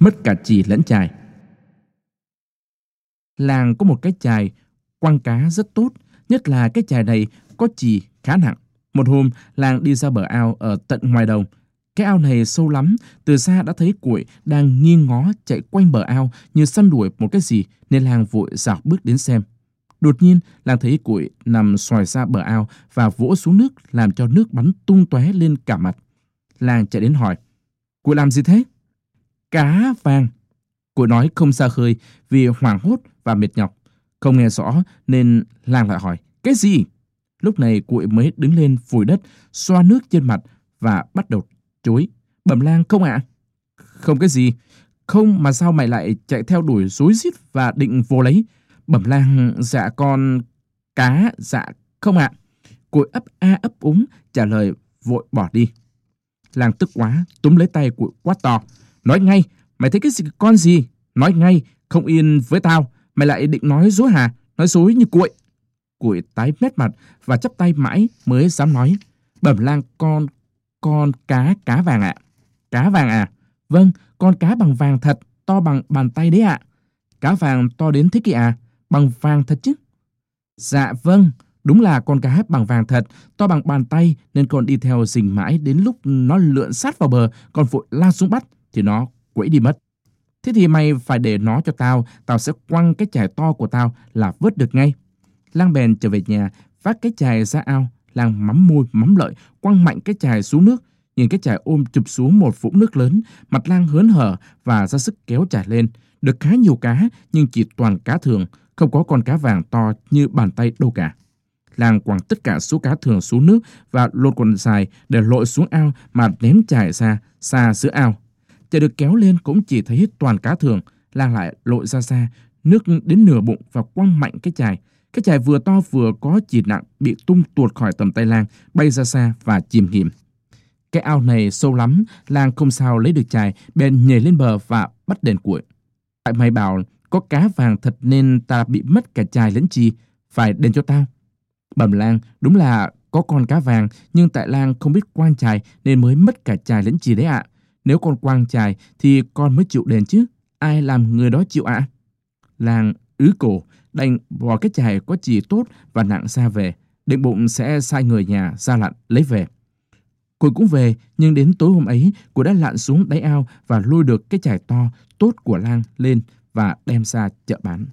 mất cả chì lẫn chài. Làng có một cái chài quăng cá rất tốt, nhất là cái chài này có chì khá nặng. Một hôm, làng đi ra bờ ao ở tận ngoài đồng. Cái ao này sâu lắm, từ xa đã thấy cuội đang nghiêng ngó chạy quanh bờ ao như săn đuổi một cái gì nên làng vội dạo bước đến xem. Đột nhiên, làng thấy cuội nằm xoài ra bờ ao và vỗ xuống nước làm cho nước bắn tung tóe lên cả mặt. Làng chạy đến hỏi, cuội làm gì thế? Cá vàng. Cô nói không xa khơi vì hoảng hốt và mệt nhọc. Không nghe rõ nên làng lại hỏi, cái gì? Lúc này cuội mới đứng lên vùi đất, xoa nước trên mặt và bắt đầu chối. Bẩm lang không ạ? Không cái gì. Không mà sao mày lại chạy theo đuổi rối rít và định vô lấy? Bẩm lang dạ con cá dạ không ạ. Cuội ấp a ấp úng trả lời vội bỏ đi. Lang tức quá, túm lấy tay cuội quát to. Nói ngay, mày thấy cái gì con gì? Nói ngay, không yên với tao. Mày lại định nói dối hả? Nói dối như cuội. Cuội tái mét mặt và chắp tay mãi mới dám nói. Bẩm lang con, con cá cá vàng ạ. Cá vàng à? Vâng, con cá bằng vàng thật, to bằng bàn tay đấy ạ. Cá vàng to đến thế kìa à? Bằng vàng thật chứ? Dạ vâng, đúng là con cá bằng vàng thật, to bằng bàn tay nên con đi theo rình mãi đến lúc nó lượn sát vào bờ, con vội lao xuống bắt thì nó quẫy đi mất. Thế thì mày phải để nó cho tao, tao sẽ quăng cái chài to của tao là vớt được ngay. Lang bèn trở về nhà, vác cái chài ra ao, Lang mắm môi mắm lợi, quăng mạnh cái chài xuống nước. Nhìn cái chài ôm chụp xuống một vũng nước lớn, mặt Lang hớn hở và ra sức kéo chài lên. Được khá nhiều cá, nhưng chỉ toàn cá thường, không có con cá vàng to như bàn tay đâu cả. Lang quăng tất cả số cá thường xuống nước và lột quần dài để lội xuống ao mà ném chài ra, xa giữa ao. Chài được kéo lên cũng chỉ thấy toàn cá thường, Lang lại lội ra xa, nước đến nửa bụng và quăng mạnh cái chài. Cái chài vừa to vừa có chỉ nặng bị tung tuột khỏi tầm tay Lang, bay ra xa và chìm nghiệm. Cái ao này sâu lắm, Lang không sao lấy được chài, bèn nhảy lên bờ và bắt đèn cuội. Tại mày bảo có cá vàng thật nên ta bị mất cả chài lẫn chi, phải đền cho tao. Bẩm Lang, đúng là có con cá vàng, nhưng tại Lang không biết quan chài nên mới mất cả chài lẫn chi đấy ạ. Nếu con quang chài thì con mới chịu đền chứ. Ai làm người đó chịu ạ? Làng ứ cổ, đành bỏ cái chài có chỉ tốt và nặng xa về. Định bụng sẽ sai người nhà ra lặn lấy về. Cùi cũng về, nhưng đến tối hôm ấy, cô đã lặn xuống đáy ao và lôi được cái chài to, tốt của Lang lên và đem ra chợ bán.